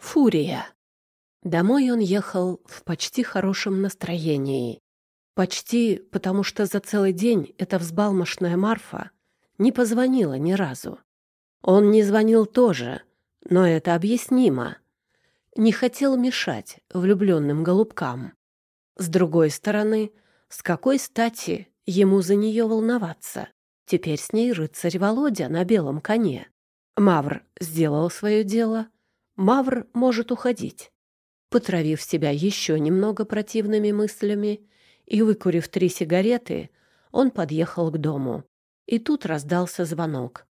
Фурия. Домой он ехал в почти хорошем настроении. Почти потому, что за целый день эта взбалмошная Марфа не позвонила ни разу. Он не звонил тоже, но это объяснимо. Не хотел мешать влюбленным голубкам. С другой стороны, с какой стати ему за нее волноваться? Теперь с ней рыцарь Володя на белом коне. Мавр сделал свое дело — Мавр может уходить. Потравив себя еще немного противными мыслями и выкурив три сигареты, он подъехал к дому. И тут раздался звонок.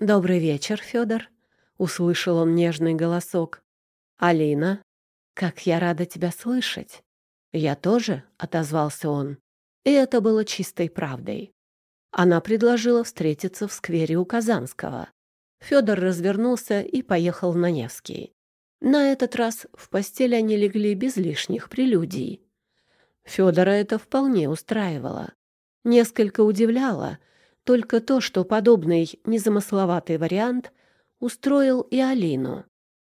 «Добрый вечер, Федор», — услышал он нежный голосок. «Алина, как я рада тебя слышать». «Я тоже», — отозвался он. И это было чистой правдой. Она предложила встретиться в сквере у Казанского. Федор развернулся и поехал на Невский. На этот раз в постель они легли без лишних прелюдий. Федора это вполне устраивало. Несколько удивляло только то, что подобный незамысловатый вариант устроил и Алину.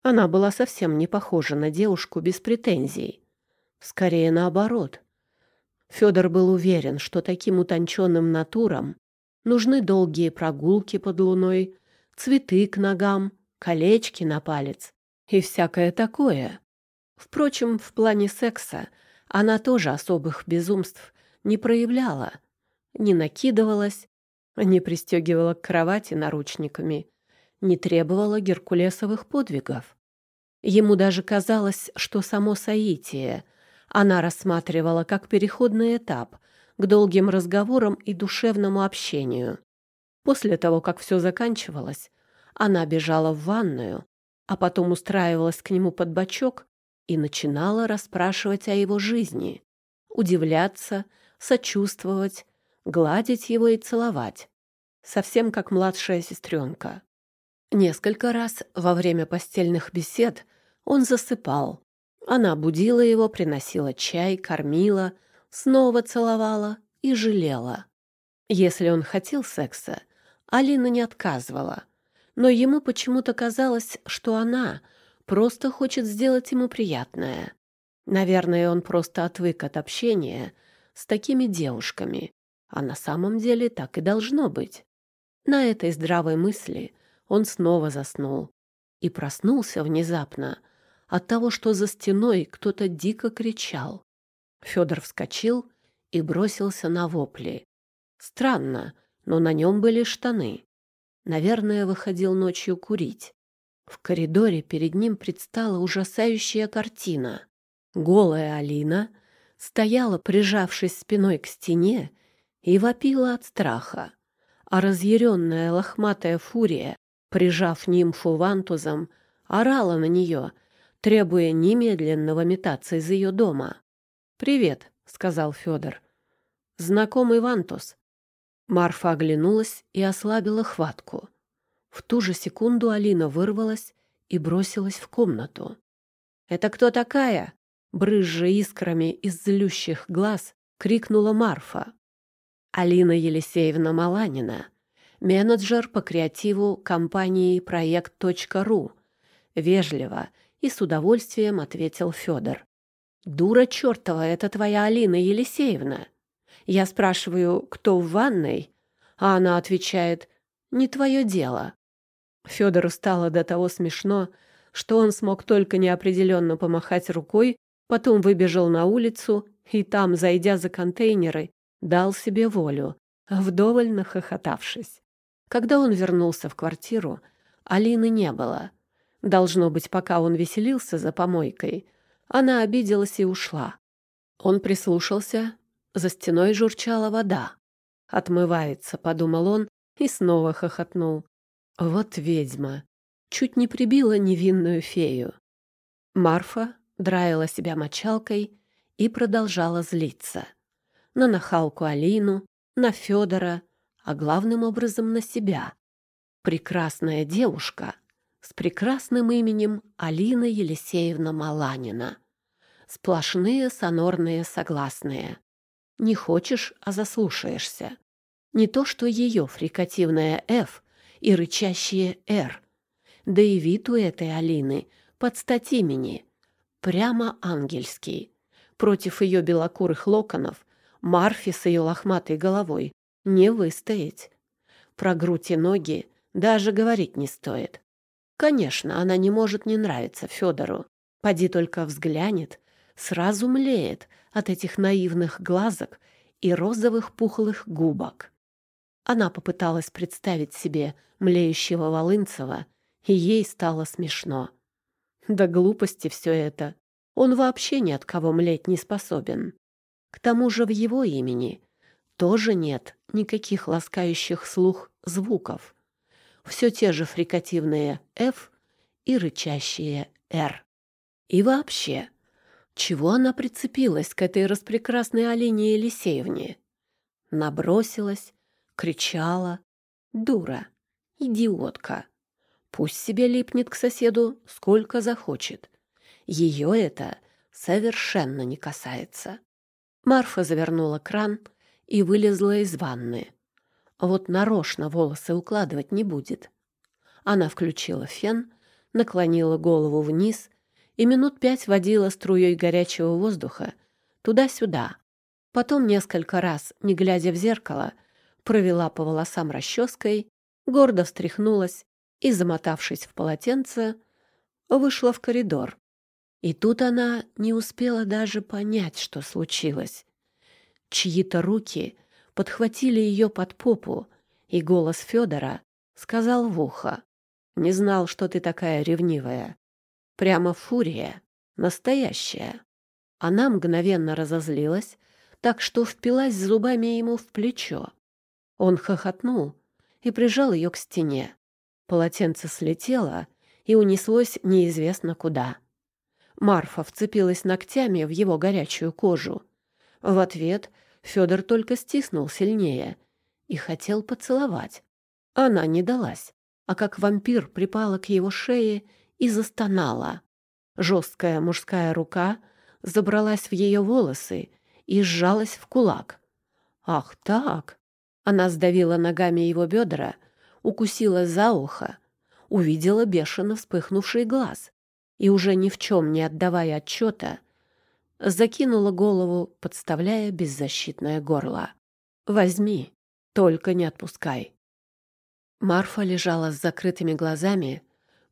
Она была совсем не похожа на девушку без претензий. Скорее наоборот. Федор был уверен, что таким утонченным натурам нужны долгие прогулки под луной, цветы к ногам, колечки на палец и всякое такое. Впрочем, в плане секса она тоже особых безумств не проявляла, не накидывалась, не пристегивала к кровати наручниками, не требовала геркулесовых подвигов. Ему даже казалось, что само соитие она рассматривала как переходный этап к долгим разговорам и душевному общению. После того, как все заканчивалось, она бежала в ванную, а потом устраивалась к нему под бочок и начинала расспрашивать о его жизни, удивляться, сочувствовать, гладить его и целовать, совсем как младшая сестренка. Несколько раз во время постельных бесед он засыпал. Она будила его, приносила чай, кормила, снова целовала и жалела. Если он хотел секса, Алина не отказывала. Но ему почему-то казалось, что она просто хочет сделать ему приятное. Наверное, он просто отвык от общения с такими девушками, а на самом деле так и должно быть. На этой здравой мысли он снова заснул и проснулся внезапно от того, что за стеной кто-то дико кричал. Федор вскочил и бросился на вопли. Странно, но на нем были штаны. Наверное, выходил ночью курить. В коридоре перед ним предстала ужасающая картина. Голая Алина стояла, прижавшись спиной к стене, и вопила от страха. А разъяренная лохматая фурия, прижав нимфу вантузом, орала на нее, требуя немедленного метаться из ее дома. «Привет», — сказал Федор. «Знакомый Вантус. Марфа оглянулась и ослабила хватку. В ту же секунду Алина вырвалась и бросилась в комнату. «Это кто такая?» Брызжа искрами из злющих глаз, крикнула Марфа. Алина Елисеевна Маланина, менеджер по креативу компании «Проект.ру», вежливо и с удовольствием ответил Федор. «Дура чертова, это твоя Алина Елисеевна. Я спрашиваю, кто в ванной, а она отвечает «не твое дело». Федору стало до того смешно, что он смог только неопределенно помахать рукой, потом выбежал на улицу и там, зайдя за контейнеры, дал себе волю, вдоволь нахохотавшись. Когда он вернулся в квартиру, Алины не было. Должно быть, пока он веселился за помойкой, она обиделась и ушла. Он прислушался за стеной журчала вода. «Отмывается», — подумал он и снова хохотнул. «Вот ведьма!» Чуть не прибила невинную фею. Марфа драила себя мочалкой и продолжала злиться. На нахалку Алину, на Федора, а главным образом на себя. Прекрасная девушка с прекрасным именем Алина Елисеевна Маланина. Сплошные сонорные согласные. Не хочешь, а заслушаешься. Не то что ее фрикативная «Ф» и рычащее «Р». Да и вид у этой Алины под стать имени. Прямо ангельский. Против ее белокурых локонов Марфи с ее лохматой головой не выстоять. Про грудь и ноги даже говорить не стоит. Конечно, она не может не нравиться Федору. Поди только взглянет, сразу млеет от этих наивных глазок и розовых пухлых губок. Она попыталась представить себе млеющего Волынцева, и ей стало смешно. Да глупости все это. Он вообще ни от кого млеть не способен. К тому же в его имени тоже нет никаких ласкающих слух звуков. Все те же фрикативные «ф» и рычащие «р». И вообще, чего она прицепилась к этой распрекрасной Алине Елисеевне? Набросилась, кричала. Дура, идиотка. Пусть себе липнет к соседу сколько захочет. Ее это совершенно не касается. Марфа завернула кран и вылезла из ванны. Вот нарочно волосы укладывать не будет. Она включила фен, наклонила голову вниз и минут пять водила струей горячего воздуха туда-сюда. Потом несколько раз, не глядя в зеркало, провела по волосам расческой, гордо встряхнулась и, замотавшись в полотенце, вышла в коридор. И тут она не успела даже понять, что случилось. Чьи-то руки подхватили ее под попу, и голос Федора сказал в ухо. «Не знал, что ты такая ревнивая. Прямо фурия. Настоящая. Она мгновенно разозлилась, так что впилась зубами ему в плечо. Он хохотнул и прижал ее к стене. Полотенце слетело и унеслось неизвестно куда. Марфа вцепилась ногтями в его горячую кожу. В ответ Федор только стиснул сильнее и хотел поцеловать. Она не далась, а как вампир припала к его шее и застонала. Жесткая мужская рука забралась в ее волосы и сжалась в кулак. «Ах так!» Она сдавила ногами его бедра, укусила за ухо, увидела бешено вспыхнувший глаз и, уже ни в чем не отдавая отчета, закинула голову, подставляя беззащитное горло. «Возьми, только не отпускай». Марфа лежала с закрытыми глазами,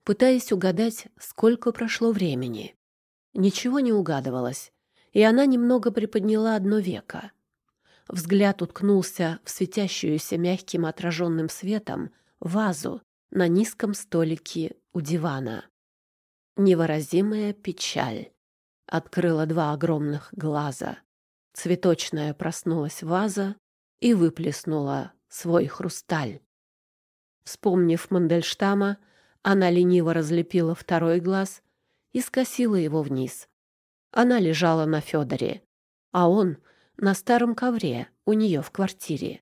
пытаясь угадать, сколько прошло времени. Ничего не угадывалось, и она немного приподняла одно веко. Взгляд уткнулся в светящуюся мягким отраженным светом вазу на низком столике у дивана. Невыразимая печаль открыла два огромных глаза. Цветочная проснулась ваза и выплеснула свой хрусталь. Вспомнив Мандельштама, она лениво разлепила второй глаз и скосила его вниз. Она лежала на Федоре, а он на старом ковре у нее в квартире.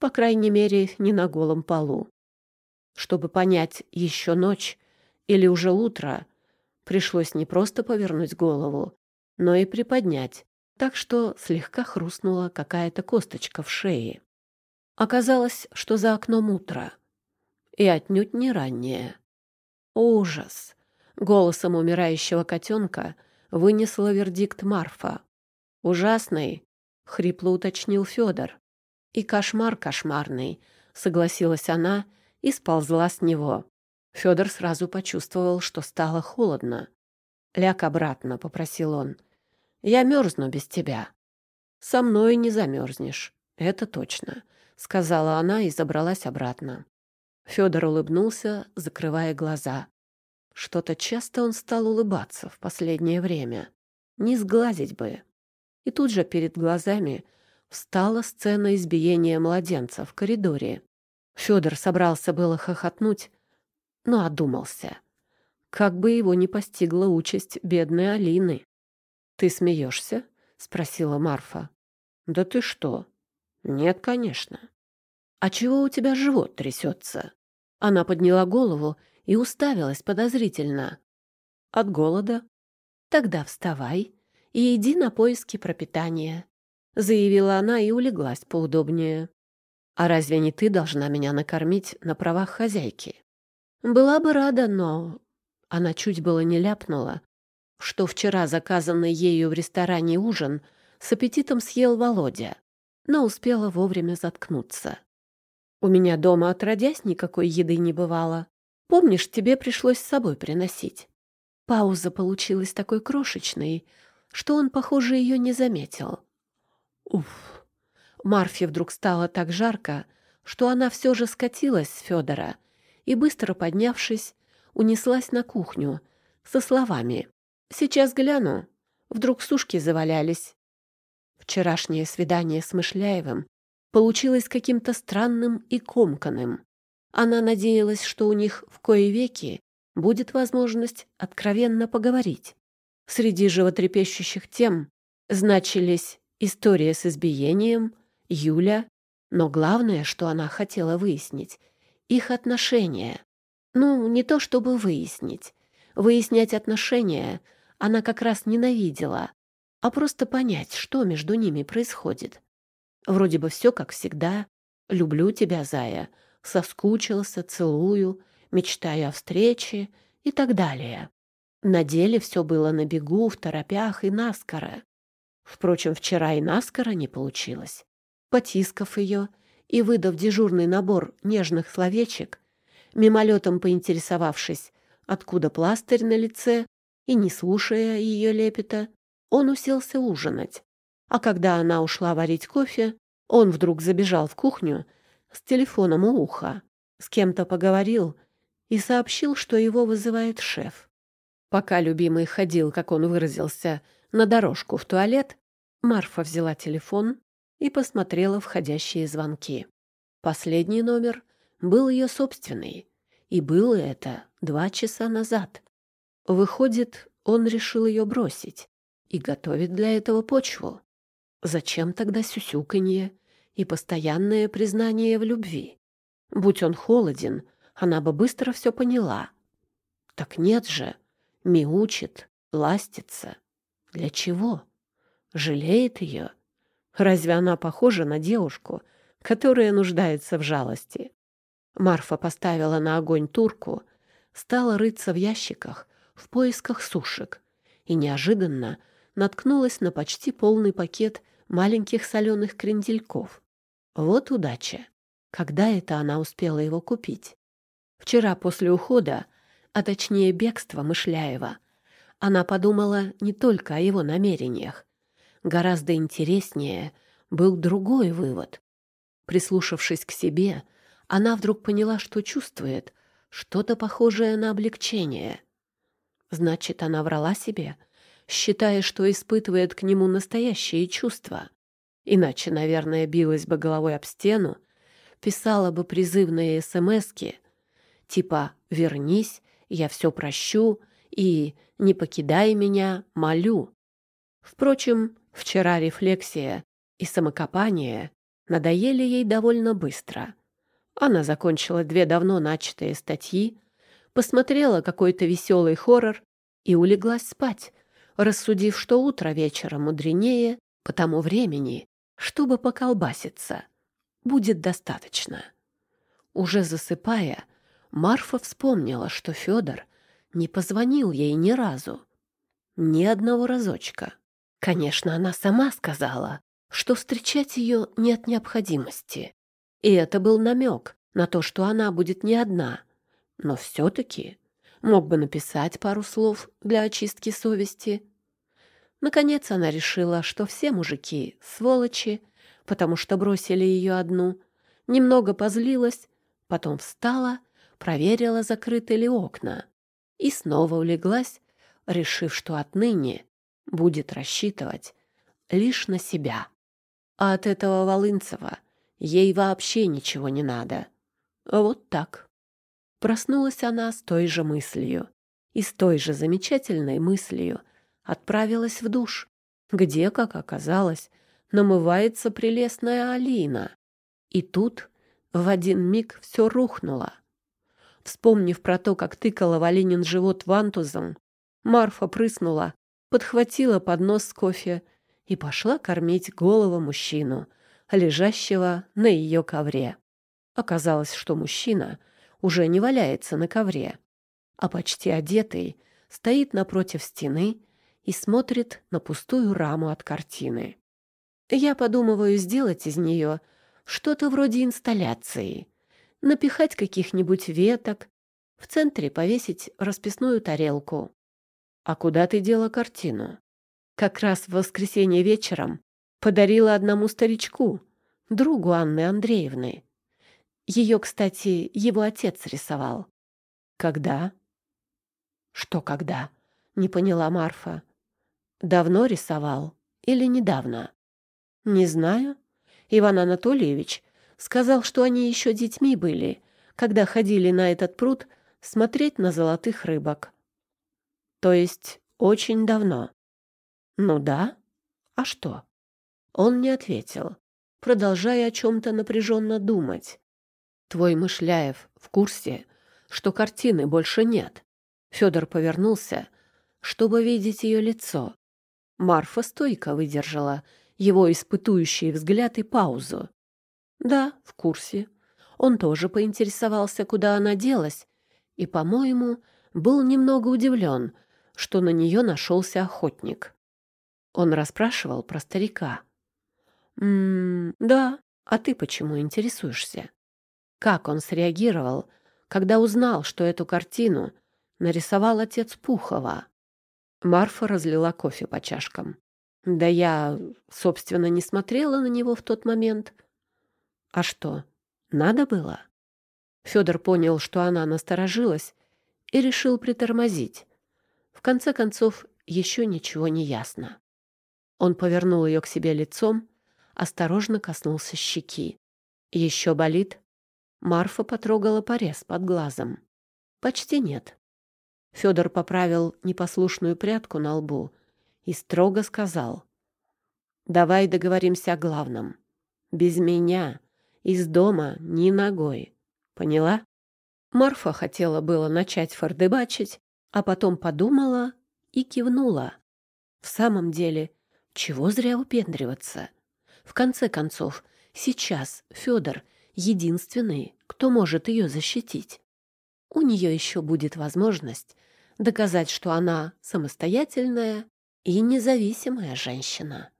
По крайней мере, не на голом полу. Чтобы понять, еще ночь или уже утро, пришлось не просто повернуть голову, но и приподнять, так что слегка хрустнула какая-то косточка в шее. Оказалось, что за окном утро, и отнюдь не раннее. Ужас! Голосом умирающего котенка вынесла вердикт Марфа. Ужасный, хрипло уточнил Федор. И кошмар кошмарный, согласилась она и сползла с него. Федор сразу почувствовал, что стало холодно. «Ляг обратно», — попросил он. «Я мерзну без тебя». «Со мной не замерзнешь, это точно», — сказала она и забралась обратно. Федор улыбнулся, закрывая глаза. Что-то часто он стал улыбаться в последнее время. Не сглазить бы. И тут же перед глазами встала сцена избиения младенца в коридоре. Федор собрался было хохотнуть, но одумался. Как бы его не постигла участь бедной Алины. «Ты смеешься?» — спросила Марфа. «Да ты что?» «Нет, конечно». «А чего у тебя живот трясется?» Она подняла голову и уставилась подозрительно. От голода? Тогда вставай и иди на поиски пропитания, заявила она и улеглась поудобнее. А разве не ты должна меня накормить на правах хозяйки? Была бы рада, но Она чуть было не ляпнула, что вчера заказанный ею в ресторане ужин с аппетитом съел Володя, но успела вовремя заткнуться. «У меня дома отродясь никакой еды не бывало. Помнишь, тебе пришлось с собой приносить?» Пауза получилась такой крошечной, что он, похоже, ее не заметил. Уф! Марфе вдруг стало так жарко, что она все же скатилась с Федора и, быстро поднявшись, унеслась на кухню со словами «Сейчас гляну». Вдруг сушки завалялись. Вчерашнее свидание с Мышляевым получилось каким-то странным и комканным. Она надеялась, что у них в кои веки будет возможность откровенно поговорить. Среди животрепещущих тем значились история с избиением, Юля, но главное, что она хотела выяснить — их отношения. Ну, не то чтобы выяснить. Выяснять отношения она как раз ненавидела, а просто понять, что между ними происходит. Вроде бы все как всегда. «Люблю тебя, зая», «соскучился», «целую», «мечтаю о встрече» и так далее. На деле все было на бегу, в торопях и наскоро. Впрочем, вчера и наскоро не получилось. Потискав ее и выдав дежурный набор нежных словечек, мимолетом поинтересовавшись, откуда пластырь на лице, и не слушая ее лепета, он уселся ужинать. А когда она ушла варить кофе, он вдруг забежал в кухню с телефоном у уха, с кем-то поговорил и сообщил, что его вызывает шеф. Пока любимый ходил, как он выразился, на дорожку в туалет, Марфа взяла телефон и посмотрела входящие звонки. Последний номер был ее собственный, и было это два часа назад. Выходит, он решил ее бросить и готовит для этого почву. Зачем тогда сюсюканье и постоянное признание в любви? Будь он холоден, она бы быстро все поняла. Так нет же, мяучит, ластится. Для чего? Жалеет ее? Разве она похожа на девушку, которая нуждается в жалости? Марфа поставила на огонь турку, стала рыться в ящиках в поисках сушек и неожиданно наткнулась на почти полный пакет маленьких соленых крендельков. Вот удача! Когда это она успела его купить? Вчера после ухода а точнее бегство Мышляева, она подумала не только о его намерениях. Гораздо интереснее был другой вывод. Прислушавшись к себе, она вдруг поняла, что чувствует что-то похожее на облегчение. Значит, она врала себе, считая, что испытывает к нему настоящие чувства. Иначе, наверное, билась бы головой об стену, писала бы призывные смски, типа «вернись» я все прощу и не покидай меня, молю. Впрочем, вчера рефлексия и самокопание надоели ей довольно быстро. Она закончила две давно начатые статьи, посмотрела какой-то веселый хоррор и улеглась спать, рассудив, что утро вечера мудренее по тому времени, чтобы поколбаситься. Будет достаточно. Уже засыпая, Марфа вспомнила, что Федор не позвонил ей ни разу. Ни одного разочка. Конечно, она сама сказала, что встречать ее нет необходимости. И это был намек на то, что она будет не одна. Но все-таки мог бы написать пару слов для очистки совести. Наконец она решила, что все мужики — сволочи, потому что бросили ее одну. Немного позлилась, потом встала проверила, закрыты ли окна, и снова улеглась, решив, что отныне будет рассчитывать лишь на себя. А от этого Волынцева ей вообще ничего не надо. Вот так. Проснулась она с той же мыслью и с той же замечательной мыслью отправилась в душ, где, как оказалось, намывается прелестная Алина. И тут в один миг все рухнуло. Вспомнив про то, как тыкала Валенин живот вантузом, Марфа прыснула, подхватила поднос с кофе и пошла кормить голову мужчину, лежащего на ее ковре. Оказалось, что мужчина уже не валяется на ковре, а почти одетый стоит напротив стены и смотрит на пустую раму от картины. Я подумываю сделать из нее что-то вроде инсталляции, напихать каких-нибудь веток, в центре повесить расписную тарелку. А куда ты дела картину? Как раз в воскресенье вечером подарила одному старичку, другу Анны Андреевны. Ее, кстати, его отец рисовал. Когда? Что когда? Не поняла Марфа. Давно рисовал или недавно? Не знаю. Иван Анатольевич сказал, что они еще детьми были, когда ходили на этот пруд смотреть на золотых рыбок. То есть очень давно. Ну да. А что? Он не ответил, продолжая о чем-то напряженно думать. Твой Мышляев в курсе, что картины больше нет. Федор повернулся, чтобы видеть ее лицо. Марфа стойко выдержала его испытующий взгляд и паузу. Да, в курсе. Он тоже поинтересовался, куда она делась, и, по-моему, был немного удивлен, что на нее нашелся охотник. Он расспрашивал про старика. «М -м, да, а ты почему интересуешься?» Как он среагировал, когда узнал, что эту картину нарисовал отец Пухова? Марфа разлила кофе по чашкам. Да я, собственно, не смотрела на него в тот момент. А что, надо было? Федор понял, что она насторожилась, и решил притормозить. В конце концов, еще ничего не ясно. Он повернул ее к себе лицом, осторожно коснулся щеки. «Еще болит?» Марфа потрогала порез под глазом. «Почти нет». Федор поправил непослушную прядку на лбу и строго сказал. «Давай договоримся о главном. Без меня из дома ни ногой. Поняла?» Марфа хотела было начать фордебачить, а потом подумала и кивнула. В самом деле, чего зря упендриваться? В конце концов, сейчас Федор единственный, кто может ее защитить. У нее еще будет возможность доказать, что она самостоятельная и независимая женщина.